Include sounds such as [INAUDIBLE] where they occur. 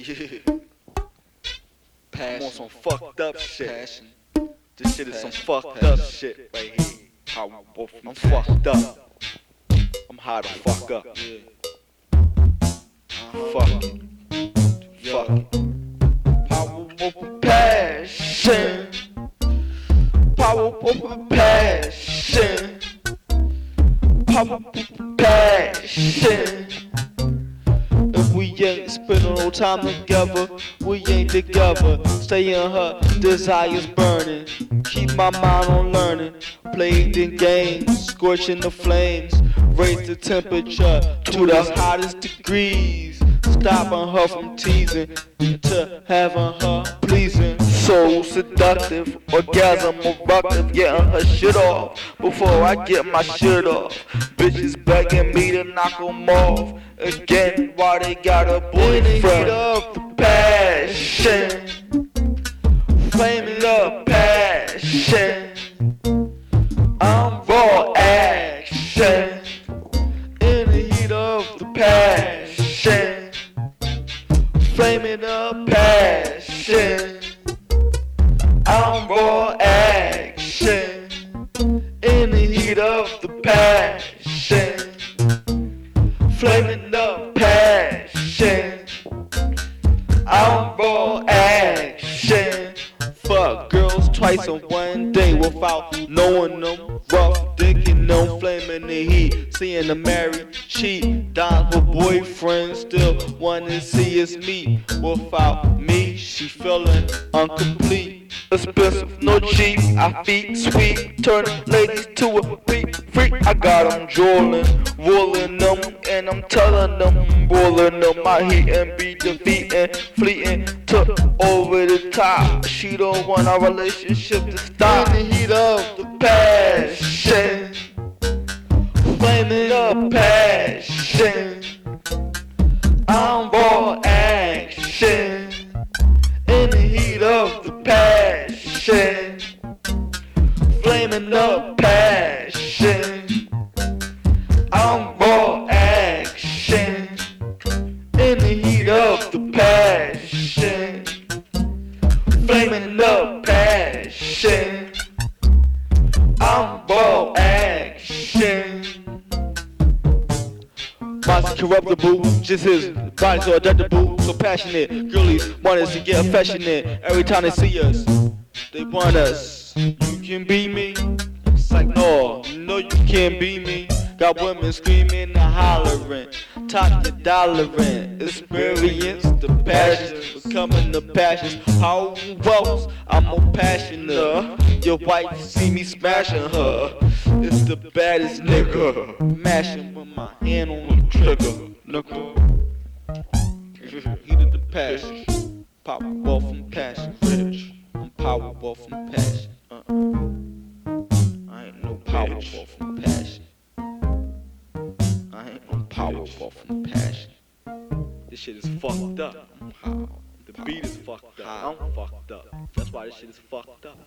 [LAUGHS] Yeah. I'm Passion. on some fucked up shit. Passion. This shit is some fucked up shit right here. I'm fucked up. I'm high the fuck up. Yeah. Fuck it. Fuck it. Powerful passion. Powerful passion. Powerful passion. Ain't spending no time together, we ain't together. Stay in her desires burning. Keep my mind on learning. Playing in games, scorching the flames. Raise the temperature to the hottest degrees. Stopping her from teasing to having her pleasing. So seductive, orgasm eructive, getting her shit off before I get my shit off. Bitches begging me to knock 'em off again while they got a boyfriend. of passion, flaming up passion. I'm raw action in the heat of the passion, flaming up passion. Heat of the passion, flaming up passion. I'm raw action. Fuck girls twice in one day without knowing them. Rough dicking them, flaming the heat. Seeing them married, cheat. Dying with boyfriend, still wanna see us meet. Without me, she feeling incomplete. Expensive, no cheap. I feet sweet. Turning ladies to a freak. freak. I got them drooling, rolling them, and I'm telling them, rolling them. My heat and be defeating, fleeting, took over the top. She don't want our relationship to stop. In the heat of the passion, flaming up passion. Flaming up passion. I'm raw action in the heat of the passion, flaming up passion. I'm raw action. Body's corruptible, just his body's so adaptable, so passionate. Girlies want us to get affectionate every time they see us. They want us. You can be me. It's like no, no you can't be me. Got women screaming and hollering, top the dollaring. Experience the passions, becoming the passions. How else? I'm more passionate. Your wife see me smashing her. It's the baddest nigga. Mashing with my hand on the trigger. Nigga. Heated the passion. Power from passion. Bitch. I'm power, powerful from passion. Powerful from passion. I ain't no powerful from passion. This shit is fucked up. The beat is fucked up. I'm fucked up. That's why this shit is fucked up.